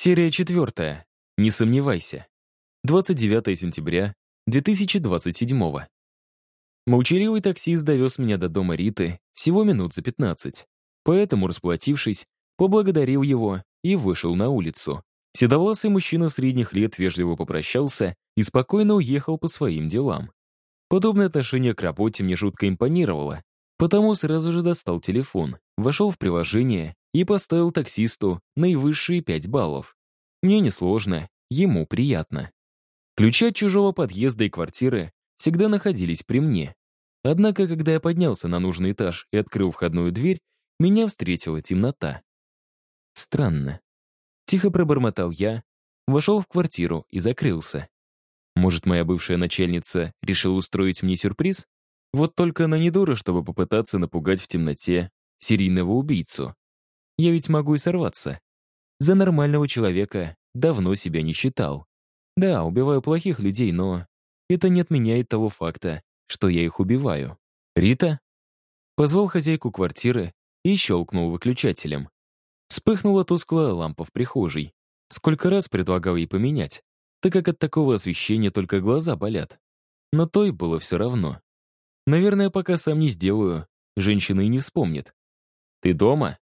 Серия четвертая. Не сомневайся. 29 сентября 2027 Молчаливый таксист довез меня до дома Риты всего минут за 15. Поэтому, расплатившись, поблагодарил его и вышел на улицу. Седовласый мужчина средних лет вежливо попрощался и спокойно уехал по своим делам. Подобное отношение к работе мне жутко импонировало, потому сразу же достал телефон, вошел в приложение и поставил таксисту наивысшие 5 баллов. Мне несложно, ему приятно. Ключи от чужого подъезда и квартиры всегда находились при мне. Однако, когда я поднялся на нужный этаж и открыл входную дверь, меня встретила темнота. Странно. Тихо пробормотал я, вошел в квартиру и закрылся. Может, моя бывшая начальница решила устроить мне сюрприз? Вот только она не дура, чтобы попытаться напугать в темноте серийного убийцу. Я ведь могу и сорваться. За нормального человека давно себя не считал. Да, убиваю плохих людей, но это не отменяет того факта, что я их убиваю. «Рита?» Позвал хозяйку квартиры и щелкнул выключателем. Вспыхнула тусклая лампа в прихожей. Сколько раз предлагал ей поменять, так как от такого освещения только глаза болят. Но той было все равно. Наверное, пока сам не сделаю, женщина и не вспомнит. «Ты дома?»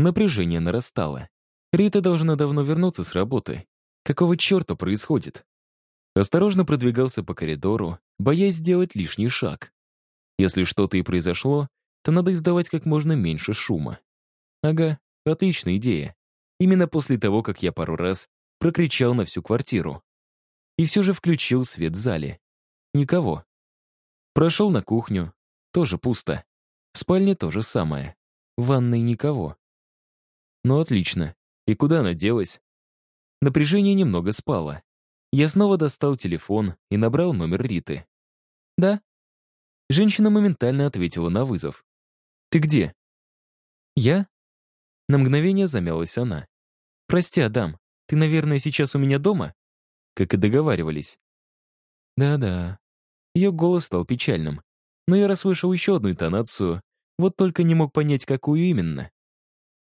Напряжение нарастало. Рита должна давно вернуться с работы. Какого черта происходит? Осторожно продвигался по коридору, боясь сделать лишний шаг. Если что-то и произошло, то надо издавать как можно меньше шума. Ага, отличная идея. Именно после того, как я пару раз прокричал на всю квартиру. И все же включил свет в зале. Никого. Прошел на кухню. Тоже пусто. В спальне то же самое. В ванной никого. Ну, отлично. И куда она делась? Напряжение немного спало. Я снова достал телефон и набрал номер Риты. «Да». Женщина моментально ответила на вызов. «Ты где?» «Я?» На мгновение замялась она. «Прости, Адам, ты, наверное, сейчас у меня дома?» Как и договаривались. «Да-да». Ее голос стал печальным. Но я расслышал еще одну интонацию, вот только не мог понять, какую именно.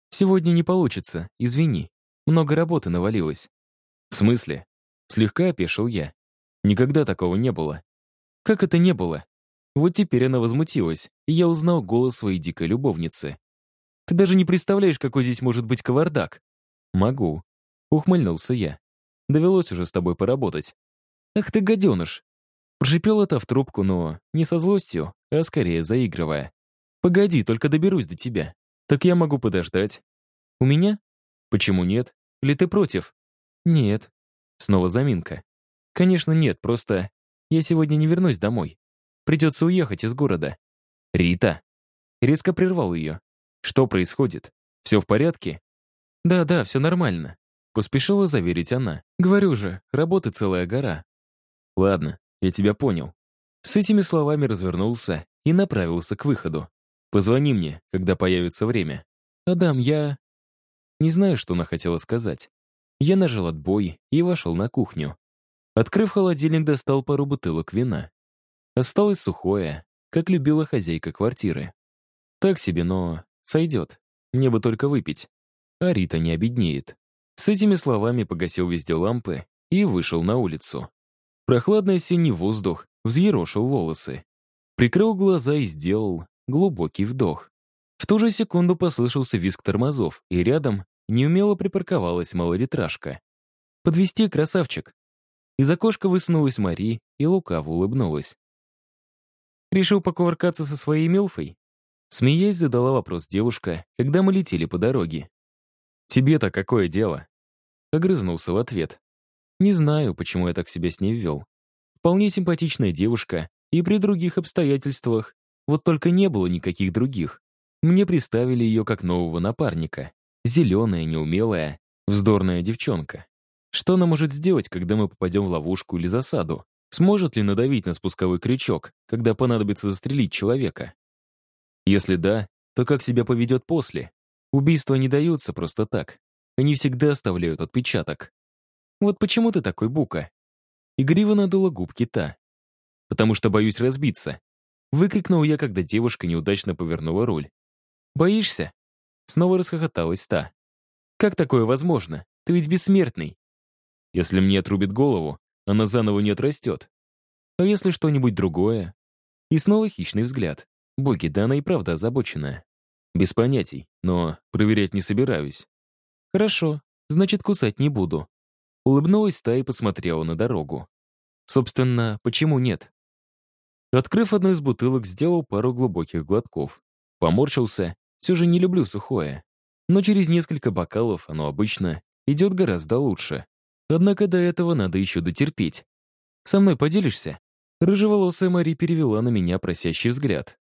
«Сегодня не получится, извини. Много работы навалилось». «В смысле?» Слегка опешил я. Никогда такого не было. Как это не было? Вот теперь она возмутилась, и я узнал голос своей дикой любовницы. «Ты даже не представляешь, какой здесь может быть кавардак». «Могу», — ухмыльнулся я. «Довелось уже с тобой поработать». «Ах ты, гаденыш!» Прошипел это в трубку, но не со злостью, а скорее заигрывая. «Погоди, только доберусь до тебя. Так я могу подождать». «У меня? Почему нет? Или ты против?» «Нет». Снова заминка. «Конечно нет, просто я сегодня не вернусь домой. Придется уехать из города». «Рита!» Резко прервал ее. «Что происходит? Все в порядке?» «Да-да, все нормально», — поспешила заверить она. «Говорю же, работы целая гора». «Ладно, я тебя понял». С этими словами развернулся и направился к выходу. «Позвони мне, когда появится время». «Адам, я...» Не знаю, что она хотела сказать. Я нажал отбой и вошел на кухню. Открыв холодильник, достал пару бутылок вина. Осталось сухое, как любила хозяйка квартиры. Так себе, но сойдет. Мне бы только выпить. А Рита не обеднеет. С этими словами погасил везде лампы и вышел на улицу. Прохладный осенний воздух взъерошил волосы. Прикрыл глаза и сделал глубокий вдох. В ту же секунду послышался визг тормозов, и рядом неумело припарковалась малолитражка. Подвести красавчик!» Из окошка высунулась Мари и лукаво улыбнулась. «Решил покувыркаться со своей Милфой?» Смеясь, задала вопрос девушка, когда мы летели по дороге. «Тебе-то какое дело?» Огрызнулся в ответ. «Не знаю, почему я так себя с ней вел. Вполне симпатичная девушка, и при других обстоятельствах, вот только не было никаких других. Мне представили ее как нового напарника. Зеленая, неумелая, вздорная девчонка. Что она может сделать, когда мы попадем в ловушку или засаду? Сможет ли надавить на спусковой крючок, когда понадобится застрелить человека? Если да, то как себя поведет после? Убийства не даются просто так. Они всегда оставляют отпечаток. Вот почему ты такой бука? Игриво надула губки та. Потому что боюсь разбиться. Выкрикнул я, когда девушка неудачно повернула руль. «Боишься?» Снова расхохоталась та. «Как такое возможно? Ты ведь бессмертный. Если мне отрубит голову, она заново не отрастет. А если что-нибудь другое? И снова хищный взгляд. Боги, да она и правда озабоченная. Без понятий, но проверять не собираюсь. Хорошо, значит, кусать не буду. Улыбнулась та и посмотрела на дорогу. Собственно, почему нет? Открыв одну из бутылок, сделал пару глубоких глотков. Поморщился, все же не люблю сухое. Но через несколько бокалов оно обычно идет гораздо лучше. Однако до этого надо еще дотерпеть. «Со мной поделишься?» Рыжеволосая Мари перевела на меня просящий взгляд.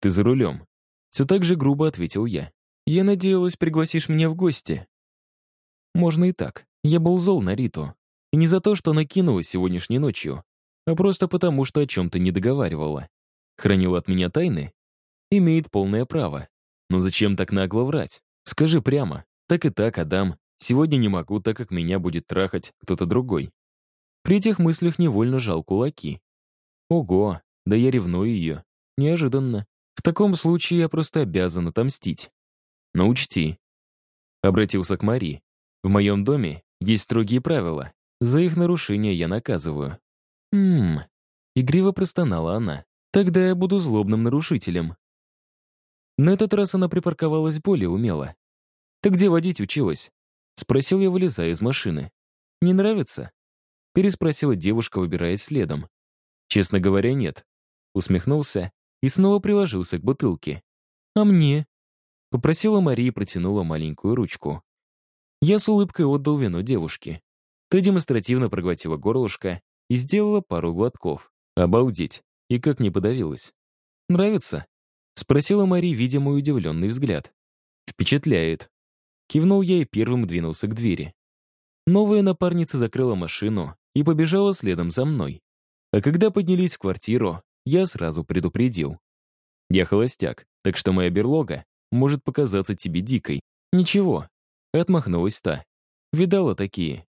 «Ты за рулем». Все так же грубо ответил я. «Я надеялась, пригласишь меня в гости». Можно и так. Я был зол на Риту. И не за то, что накинулась сегодняшней ночью, а просто потому, что о чем-то не договаривала. Хранила от меня тайны? Имеет полное право. Но зачем так нагло врать? Скажи прямо. Так и так, Адам. Сегодня не могу, так как меня будет трахать кто-то другой. При этих мыслях невольно жал кулаки. Ого, да я ревную ее. Неожиданно. В таком случае я просто обязан отомстить. Но учти. Обратился к Мари. В моем доме есть строгие правила. За их нарушение я наказываю. Ммм. Игриво простонала она. Тогда я буду злобным нарушителем. На этот раз она припарковалась более умело. «Ты где водить училась?» Спросил я, вылезая из машины. «Не нравится?» Переспросила девушка, выбираясь следом. «Честно говоря, нет». Усмехнулся и снова приложился к бутылке. «А мне?» Попросила Мария и протянула маленькую ручку. Я с улыбкой отдал вино девушке. Та демонстративно проглотила горлышко и сделала пару глотков. Обалдеть. И как не подавилась. «Нравится?» Спросила Мари, видя мой удивленный взгляд. «Впечатляет». Кивнул я и первым двинулся к двери. Новая напарница закрыла машину и побежала следом за мной. А когда поднялись в квартиру, я сразу предупредил. Я холостяк, так что моя берлога может показаться тебе дикой. Ничего. Отмахнулась та. Видала такие.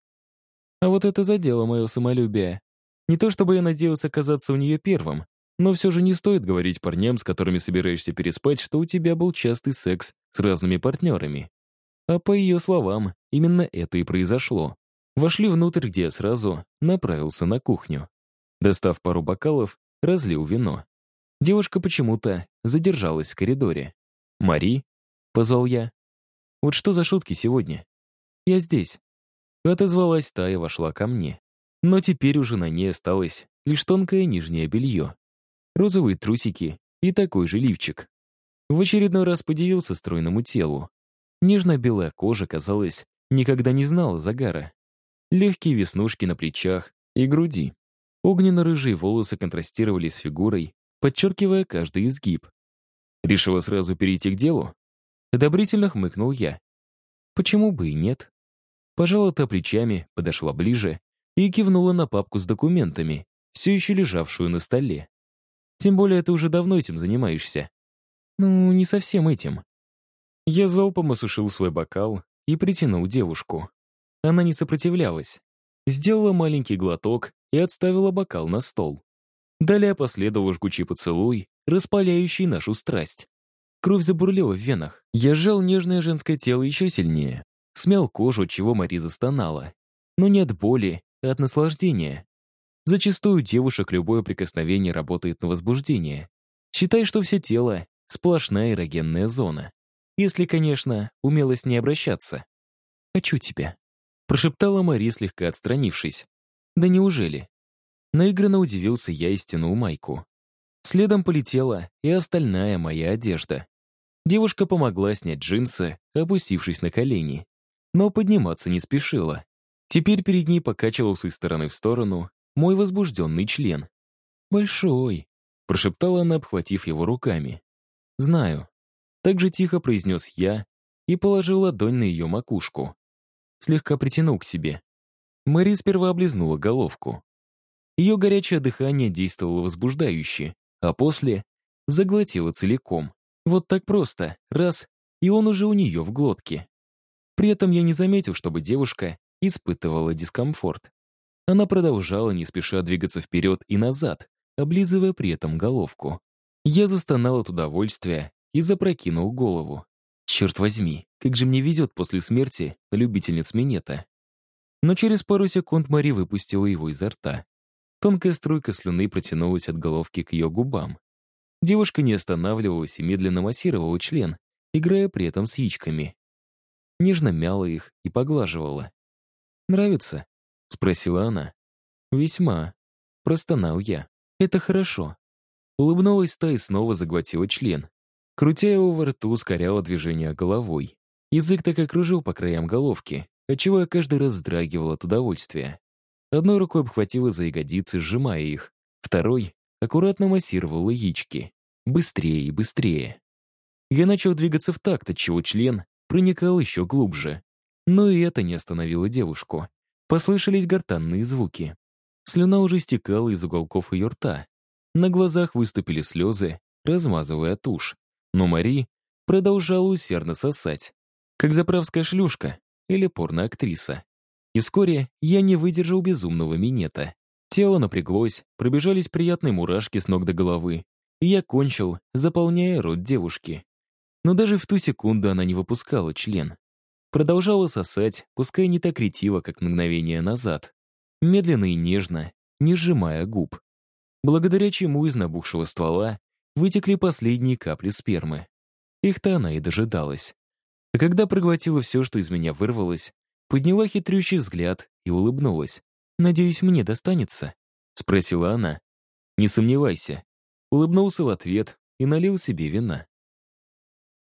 А вот это задело мое самолюбие. Не то чтобы я надеялся оказаться у нее первым, но все же не стоит говорить парням, с которыми собираешься переспать, что у тебя был частый секс с разными партнерами. А по ее словам, именно это и произошло. Вошли внутрь, где я сразу направился на кухню. Достав пару бокалов, разлил вино. Девушка почему-то задержалась в коридоре. «Мари?» — позвал я. «Вот что за шутки сегодня?» «Я здесь». Отозвалась та и вошла ко мне. Но теперь уже на ней осталось лишь тонкое нижнее белье розовые трусики и такой же лифчик. В очередной раз подивился стройному телу. Нежно-белая кожа, казалось, никогда не знала загара. Легкие веснушки на плечах и груди. Огненно-рыжие волосы контрастировали с фигурой, подчеркивая каждый изгиб. Решила сразу перейти к делу? Одобрительно хмыкнул я. Почему бы и нет? Пожала та плечами, подошла ближе и кивнула на папку с документами, все еще лежавшую на столе. Тем более ты уже давно этим занимаешься. Ну, не совсем этим. Я залпом осушил свой бокал и притянул девушку. Она не сопротивлялась. Сделала маленький глоток и отставила бокал на стол. Далее последовал жгучий поцелуй, распаляющий нашу страсть. Кровь забурлила в венах. Я сжал нежное женское тело еще сильнее. Смял кожу, чего Мари застонала. Но не от боли, от наслаждения. Зачастую девушек любое прикосновение работает на возбуждение. Считай, что все тело — сплошная эрогенная зона. Если, конечно, умело с ней обращаться. «Хочу тебя», — прошептала Мари, слегка отстранившись. «Да неужели?» Наигранно удивился я и стянул майку. Следом полетела и остальная моя одежда. Девушка помогла снять джинсы, опустившись на колени. Но подниматься не спешила. Теперь перед ней покачивался из стороны в сторону мой возбужденный член. «Большой», — прошептала она, обхватив его руками. «Знаю». Так же тихо произнес я и положил ладонь на ее макушку. Слегка притянул к себе. Мэри сперва облизнула головку. Ее горячее дыхание действовало возбуждающе, а после заглотила целиком. Вот так просто, раз, и он уже у нее в глотке. При этом я не заметил, чтобы девушка испытывала дискомфорт. Она продолжала не спеша двигаться вперед и назад, облизывая при этом головку. Я застонал от удовольствия и запрокинул голову. Черт возьми, как же мне везет после смерти любительниц минета. Но через пару секунд Мари выпустила его изо рта. Тонкая струйка слюны протянулась от головки к ее губам. Девушка не останавливалась и медленно массировала член, играя при этом с яичками. Нежно мяла их и поглаживала. «Нравится?» — спросила она. «Весьма», — простонал я. «Это хорошо». Улыбнулась та и снова заглотила член. Крутя его во рту, ускоряла движение головой. Язык так и кружил по краям головки, отчего я каждый раз вздрагивал от удовольствия. Одной рукой обхватила за ягодицы, сжимая их, второй аккуратно массировала яички. Быстрее и быстрее. Я начал двигаться в такт, отчего член проникал еще глубже. Но и это не остановило девушку. Послышались гортанные звуки. Слюна уже стекала из уголков ее рта. На глазах выступили слезы, размазывая тушь. Но Мари продолжала усердно сосать, как заправская шлюшка или порноактриса. И вскоре я не выдержал безумного минета. Тело напряглось, пробежались приятные мурашки с ног до головы, и я кончил, заполняя рот девушки. Но даже в ту секунду она не выпускала член. Продолжала сосать, пускай не так ретиво, как мгновение назад. Медленно и нежно, не сжимая губ. Благодаря чему из набухшего ствола вытекли последние капли спермы. Их-то она и дожидалась. А когда проглотила все, что из меня вырвалось, подняла хитрющий взгляд и улыбнулась. «Надеюсь, мне достанется?» — спросила она. «Не сомневайся». Улыбнулся в ответ и налил себе вина.